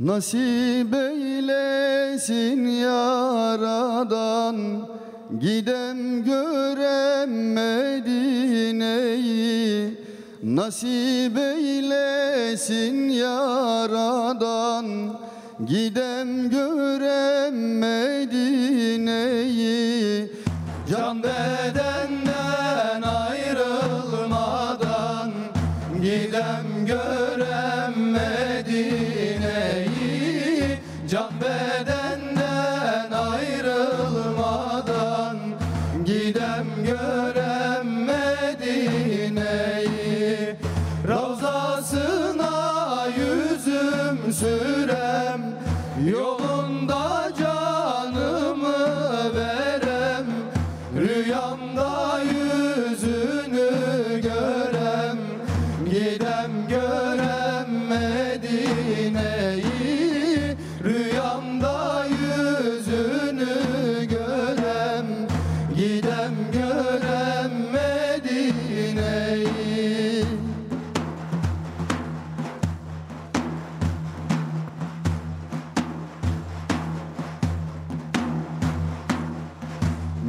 Nasip eylesin yaradan Gidem görem Medine'yi. Nasip eylesin yaradan Gidem görem Medine'yi. Can bedenden Can bedenden ayrılmadan Gidem görem Medine'yi. Ravzasına yüzüm sürem Yolunda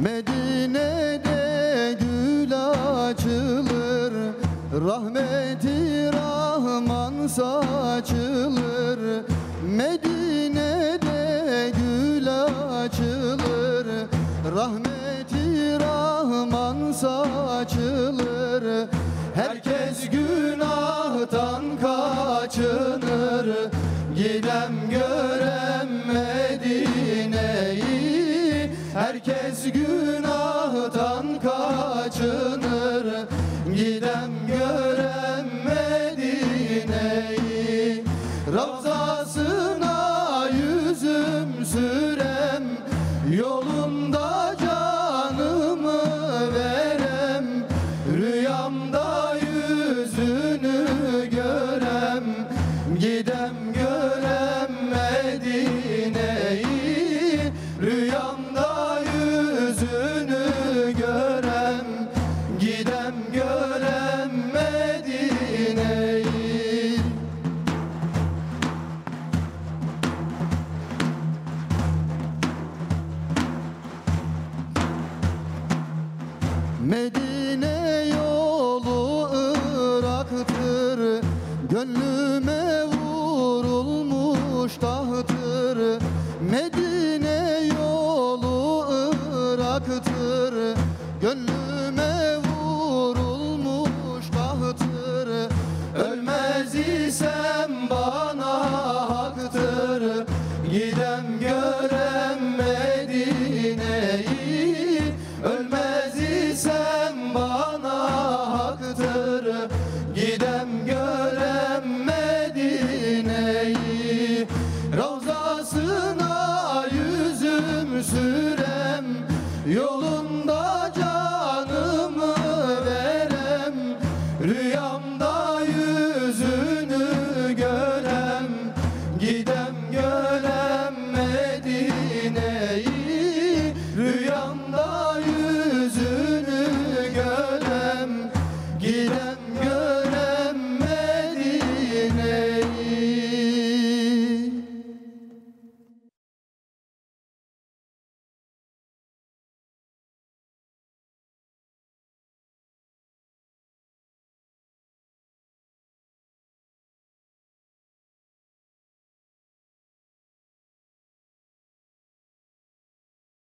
Medine'de gül açılır Rahmeti Rahman saçılır. Medine'de gül açılır Rahmeti Rahman saçılır. Herkes günahtan kaçınır Gidem görem Herkes günahtan kaçınır. Gidem görem Medine'yi. Ravzasına yüzüm sürem. Yolunda canımı verem. Rüyamda Medine yolu Irak'tır. Gönlüme vurulmuş tahtır. Medine yolu Irak'tır. sürem yolu